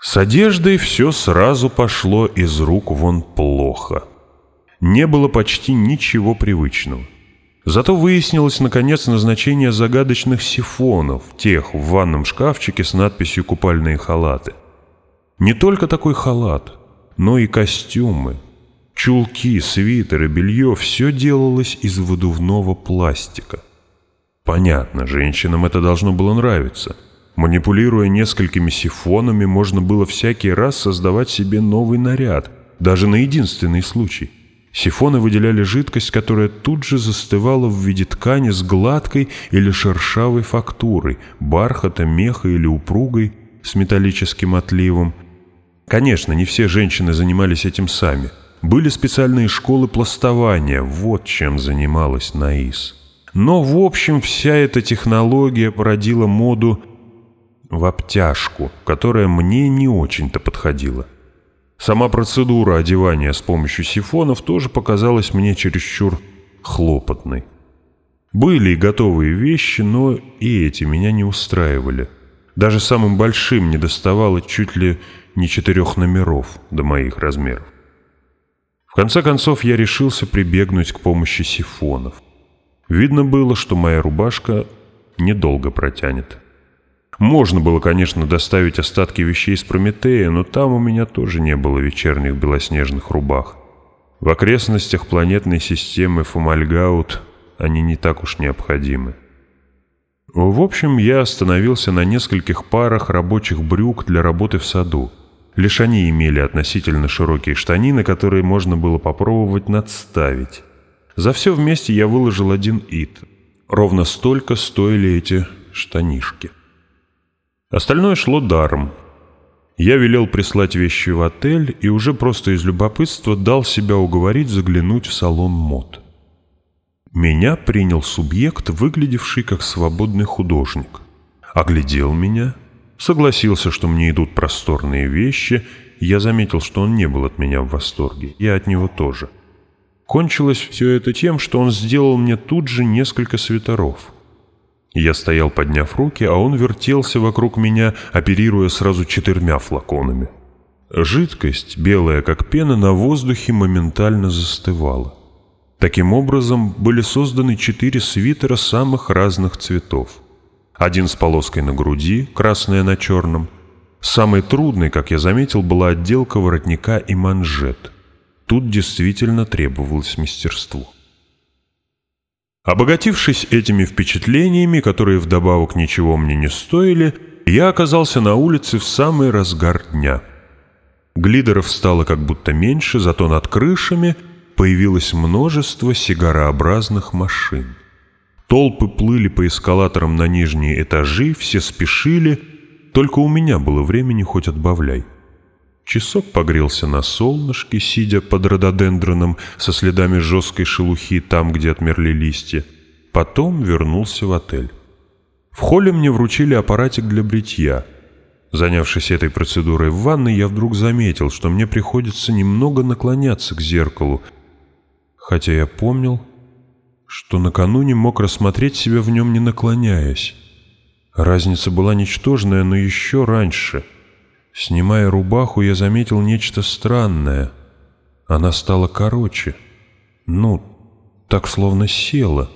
С одеждой все сразу пошло из рук вон плохо. Не было почти ничего привычного. Зато выяснилось, наконец, назначение загадочных сифонов, тех в ванном шкафчике с надписью «Купальные халаты». Не только такой халат, но и костюмы, чулки, свитеры, белье — все делалось из выдувного пластика. Понятно, женщинам это должно было нравиться — Манипулируя несколькими сифонами, можно было всякий раз создавать себе новый наряд, даже на единственный случай. Сифоны выделяли жидкость, которая тут же застывала в виде ткани с гладкой или шершавой фактурой, бархата, меха или упругой с металлическим отливом. Конечно, не все женщины занимались этим сами. Были специальные школы пластования, вот чем занималась Наис. Но, в общем, вся эта технология породила моду в обтяжку, которая мне не очень-то подходила. Сама процедура одевания с помощью сифонов тоже показалась мне чересчур хлопотной. Были и готовые вещи, но и эти меня не устраивали. Даже самым большим не доставало чуть ли не четырех номеров до моих размеров. В конце концов я решился прибегнуть к помощи сифонов. Видно было, что моя рубашка недолго протянет. Можно было, конечно, доставить остатки вещей из Прометея, но там у меня тоже не было вечерних белоснежных рубах. В окрестностях планетной системы Фомальгаут они не так уж необходимы. В общем, я остановился на нескольких парах рабочих брюк для работы в саду. Лишь они имели относительно широкие штанины, которые можно было попробовать надставить. За все вместе я выложил один ит. Ровно столько стоили эти штанишки. Остальное шло даром. Я велел прислать вещи в отель и уже просто из любопытства дал себя уговорить заглянуть в салон мод. Меня принял субъект, выглядевший как свободный художник. Оглядел меня, согласился, что мне идут просторные вещи, я заметил, что он не был от меня в восторге, я от него тоже. Кончилось все это тем, что он сделал мне тут же несколько свитеров — я стоял, подняв руки, а он вертелся вокруг меня, оперируя сразу четырьмя флаконами. Жидкость, белая как пена, на воздухе моментально застывала. Таким образом, были созданы четыре свитера самых разных цветов. Один с полоской на груди, красная на черном. Самой трудной, как я заметил, была отделка воротника и манжет. Тут действительно требовалось мастерство. Обогатившись этими впечатлениями, которые вдобавок ничего мне не стоили, я оказался на улице в самый разгар дня. Глидеров стало как будто меньше, зато над крышами появилось множество сигарообразных машин. Толпы плыли по эскалаторам на нижние этажи, все спешили, только у меня было времени хоть отбавляй. Часок погрелся на солнышке, сидя под рододендроном со следами жесткой шелухи там, где отмерли листья. Потом вернулся в отель. В холле мне вручили аппаратик для бритья. Занявшись этой процедурой в ванной, я вдруг заметил, что мне приходится немного наклоняться к зеркалу, хотя я помнил, что накануне мог рассмотреть себя в нем не наклоняясь. Разница была ничтожная, но еще раньше — Снимая рубаху, я заметил нечто странное. Она стала короче. Ну, так словно села.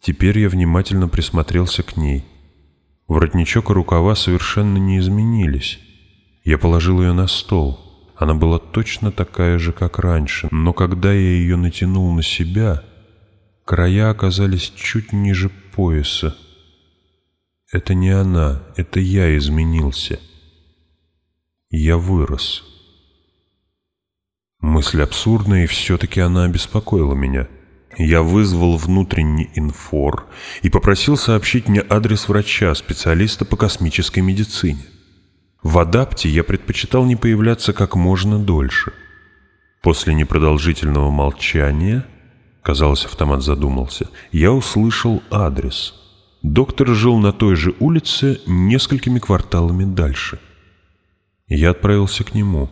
Теперь я внимательно присмотрелся к ней. Воротничок и рукава совершенно не изменились. Я положил ее на стол. Она была точно такая же, как раньше, но когда я ее натянул на себя, края оказались чуть ниже пояса. Это не она, это я изменился. Я вырос. Мысль абсурдная, и все-таки она обеспокоила меня. Я вызвал внутренний инфор и попросил сообщить мне адрес врача, специалиста по космической медицине. В адапте я предпочитал не появляться как можно дольше. После непродолжительного молчания, казалось, автомат задумался, я услышал адрес. Доктор жил на той же улице несколькими кварталами дальше — я отправился к нему.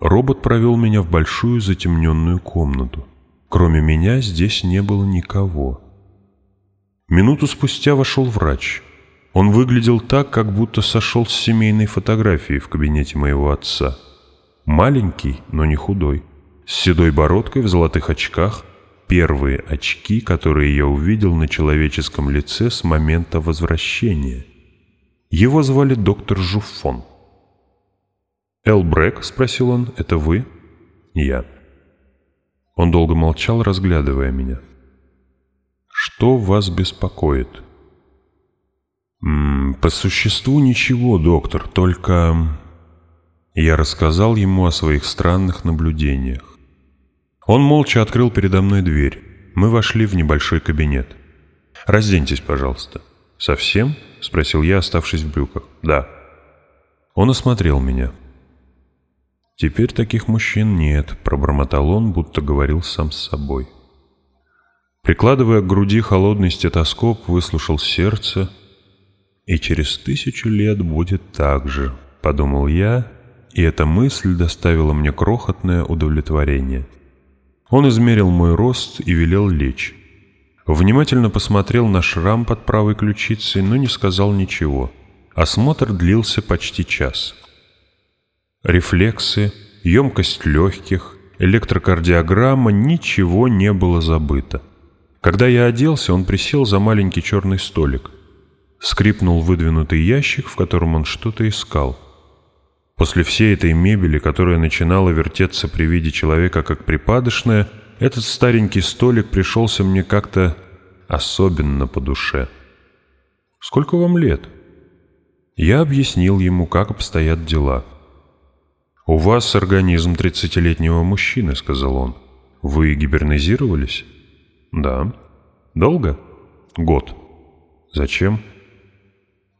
Робот провел меня в большую затемненную комнату. Кроме меня здесь не было никого. Минуту спустя вошел врач. Он выглядел так, как будто сошел с семейной фотографии в кабинете моего отца. Маленький, но не худой. С седой бородкой в золотых очках. Первые очки, которые я увидел на человеческом лице с момента возвращения. Его звали доктор Жуфон. «Эл Брэк?» — спросил он. «Это вы?» «Я». Он долго молчал, разглядывая меня. «Что вас беспокоит?» М -м, «По существу ничего, доктор, только...» Я рассказал ему о своих странных наблюдениях. Он молча открыл передо мной дверь. Мы вошли в небольшой кабинет. «Разденьтесь, пожалуйста». «Совсем?» — спросил я, оставшись в брюках. «Да». Он осмотрел меня. «Теперь таких мужчин нет», — пробормотал он, будто говорил сам с собой. Прикладывая к груди холодный стетоскоп, выслушал сердце. «И через тысячу лет будет так же», — подумал я, и эта мысль доставила мне крохотное удовлетворение. Он измерил мой рост и велел лечь. Внимательно посмотрел на шрам под правой ключицей, но не сказал ничего. Осмотр длился почти час. Рефлексы, емкость легких, электрокардиограмма, ничего не было забыто. Когда я оделся, он присел за маленький черный столик. Скрипнул выдвинутый ящик, в котором он что-то искал. После всей этой мебели, которая начинала вертеться при виде человека как припадочная, этот старенький столик пришелся мне как-то особенно по душе. «Сколько вам лет?» Я объяснил ему, как обстоят дела – «У вас организм тридцатилетнего мужчины», — сказал он. «Вы гибернизировались?» «Да». «Долго?» «Год». «Зачем?»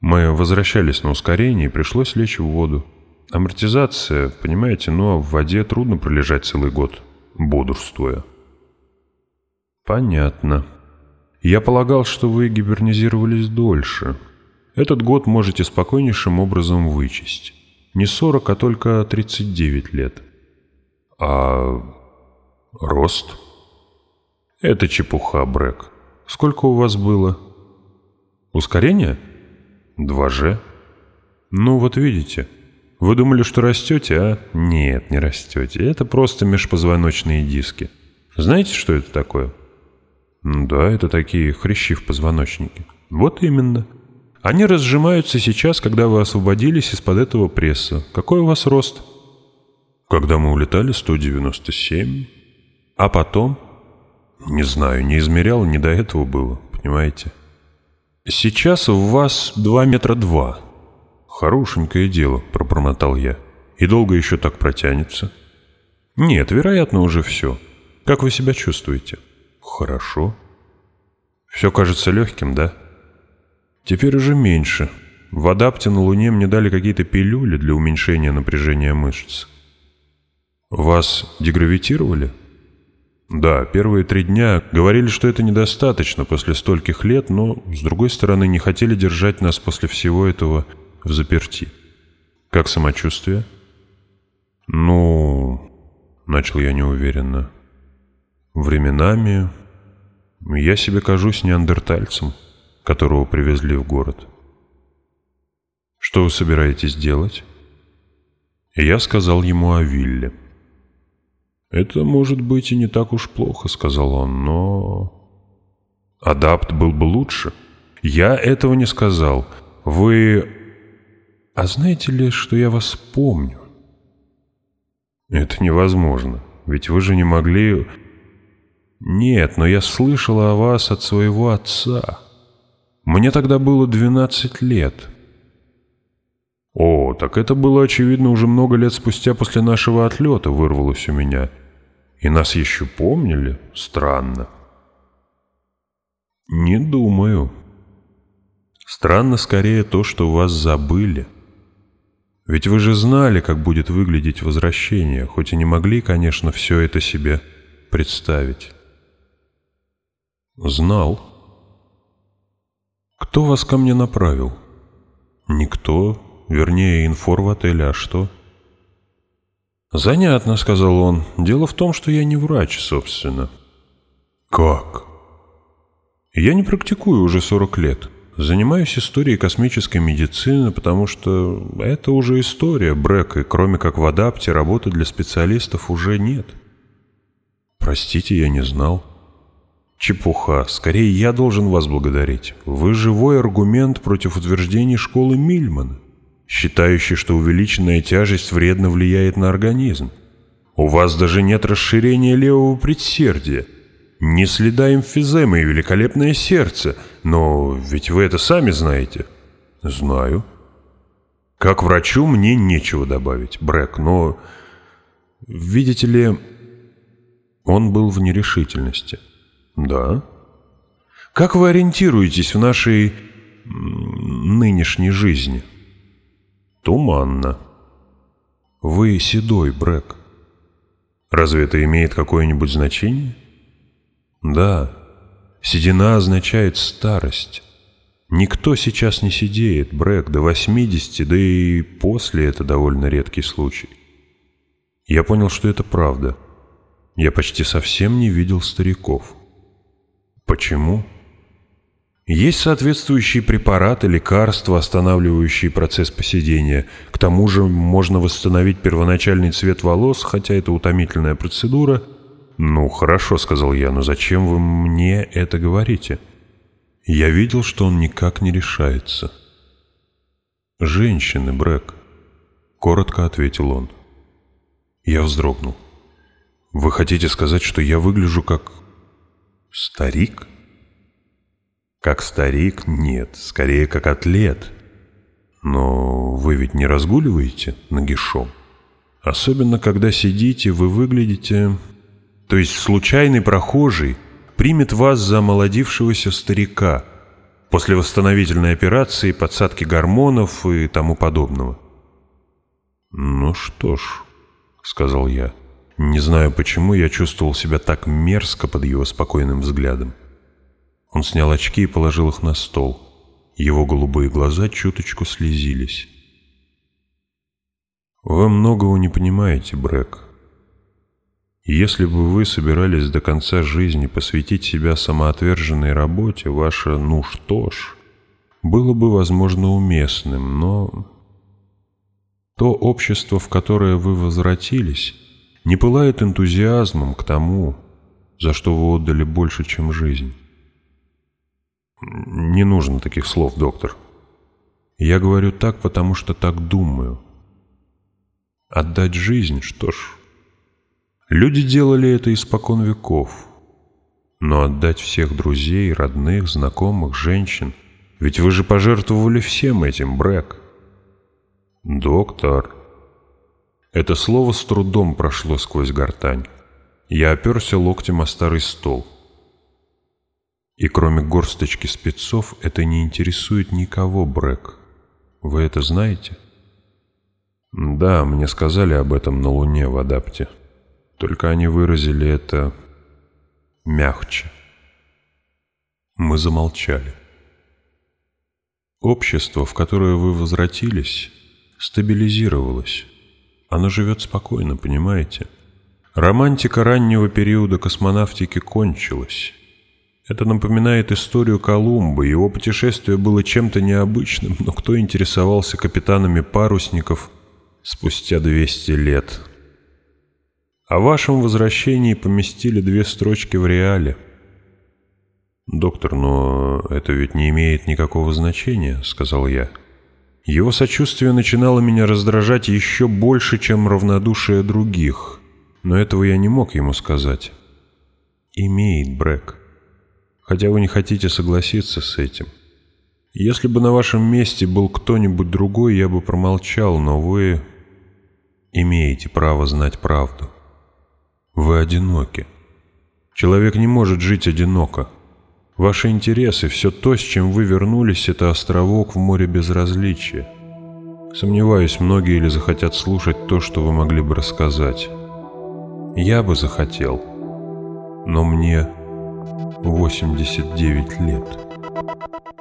«Мы возвращались на ускорение, и пришлось лечь в воду. Амортизация, понимаете, но в воде трудно пролежать целый год, бодрствуя». «Понятно. Я полагал, что вы гибернизировались дольше. Этот год можете спокойнейшим образом вычесть» не 40, а только 39 лет. А рост? Это чепуха, Брэк. Сколько у вас было? Ускорение? 2G. Ну вот видите. Вы думали, что растете, а? Нет, не растете. Это просто межпозвоночные диски. Знаете, что это такое? Да, это такие хрящи в позвоночнике. Вот именно. Они разжимаются сейчас, когда вы освободились из-под этого пресса. Какой у вас рост? Когда мы улетали, 197. А потом? Не знаю, не измерял, не до этого было, понимаете? Сейчас у вас 2 метра 2. Хорошенькое дело, пробормотал я. И долго еще так протянется? Нет, вероятно, уже все. Как вы себя чувствуете? Хорошо. Все кажется легким, да? Теперь уже меньше. В адапте на Луне мне дали какие-то пилюли для уменьшения напряжения мышц. Вас дегравитировали? Да, первые три дня говорили, что это недостаточно после стольких лет, но, с другой стороны, не хотели держать нас после всего этого в заперти. Как самочувствие? Ну, начал я неуверенно. Временами я себе кажусь неандертальцем которого привезли в город. «Что вы собираетесь делать?» Я сказал ему о вилле. «Это, может быть, и не так уж плохо», — сказал он, — «но...» «Адапт был бы лучше». «Я этого не сказал. Вы...» «А знаете ли, что я вас помню?» «Это невозможно. Ведь вы же не могли...» «Нет, но я слышал о вас от своего отца». Мне тогда было 12 лет. О, так это было очевидно уже много лет спустя после нашего отлета вырвалось у меня. И нас еще помнили? Странно. Не думаю. Странно скорее то, что вас забыли. Ведь вы же знали, как будет выглядеть возвращение, хоть и не могли, конечно, все это себе представить. Знал. «Кто вас ко мне направил?» «Никто. Вернее, инфор в отеле, а что?» «Занятно», — сказал он. «Дело в том, что я не врач, собственно». «Как?» «Я не практикую уже 40 лет. Занимаюсь историей космической медицины, потому что это уже история, Брэк, и кроме как в адапте работы для специалистов уже нет». «Простите, я не знал». Чепуха. Скорее, я должен вас благодарить. Вы живой аргумент против утверждений школы Мильмана, считающей, что увеличенная тяжесть вредно влияет на организм. У вас даже нет расширения левого предсердия. Не следа эмфиземы и великолепное сердце. Но ведь вы это сами знаете. Знаю. Как врачу мне нечего добавить, Брэк, но... Видите ли, он был в нерешительности. — да. Как вы ориентируетесь в нашей нынешней жизни? Туманно. Вы седой, Брэк. Разве это имеет какое-нибудь значение? Да. Седина означает старость. Никто сейчас не сидеет, Брэк, до 80, да и после это довольно редкий случай. Я понял, что это правда. Я почти совсем не видел стариков. Почему? Есть соответствующие препараты, лекарства, останавливающие процесс поседения. К тому же можно восстановить первоначальный цвет волос, хотя это утомительная процедура. «Ну, хорошо», — сказал я, — «но зачем вы мне это говорите?» Я видел, что он никак не решается. «Женщины, Брэк», — коротко ответил он. Я вздрогнул. «Вы хотите сказать, что я выгляжу как Старик? Как старик? Нет, скорее как атлет. Но вы ведь не разгуливаете нагишом? Особенно, когда сидите, вы выглядите... То есть случайный прохожий примет вас за омолодившегося старика после восстановительной операции, подсадки гормонов и тому подобного. «Ну что ж», — сказал я, — не знаю почему, я чувствовал себя так мерзко под его спокойным взглядом. Он снял очки и положил их на стол. Его голубые глаза чуточку слезились. «Вы многого не понимаете, Брэк. Если бы вы собирались до конца жизни посвятить себя самоотверженной работе, ваше «ну что ж» было бы, возможно, уместным, но то общество, в которое вы возвратились, не пылает энтузиазмом к тому, за что вы отдали больше, чем жизнь. Не нужно таких слов, доктор. Я говорю так, потому что так думаю. Отдать жизнь, что ж. Люди делали это испокон веков. Но отдать всех друзей, родных, знакомых, женщин, ведь вы же пожертвовали всем этим, Брэк. Доктор, это слово с трудом прошло сквозь гортань. Я оперся локтем о старый стол. И кроме горсточки спецов, это не интересует никого, Брэк. Вы это знаете? Да, мне сказали об этом на Луне в Адапте. Только они выразили это мягче. Мы замолчали. Общество, в которое вы возвратились, стабилизировалось. Она живет спокойно, понимаете? Романтика раннего периода космонавтики кончилась. Это напоминает историю Колумба. Его путешествие было чем-то необычным, но кто интересовался капитанами парусников спустя 200 лет? О вашем возвращении поместили две строчки в реале. «Доктор, но это ведь не имеет никакого значения», — сказал я. Его сочувствие начинало меня раздражать еще больше, чем равнодушие других, но этого я не мог ему сказать. Имеет Брэк. Хотя вы не хотите согласиться с этим. Если бы на вашем месте был кто-нибудь другой, я бы промолчал, но вы имеете право знать правду. Вы одиноки. Человек не может жить одиноко. Ваши интересы, все то, с чем вы вернулись, это островок в море безразличия. Сомневаюсь, многие ли захотят слушать то, что вы могли бы рассказать. Я бы захотел, но мне 89 лет.